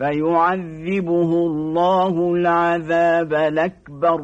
فيعذبه الله العذاب الأكبر.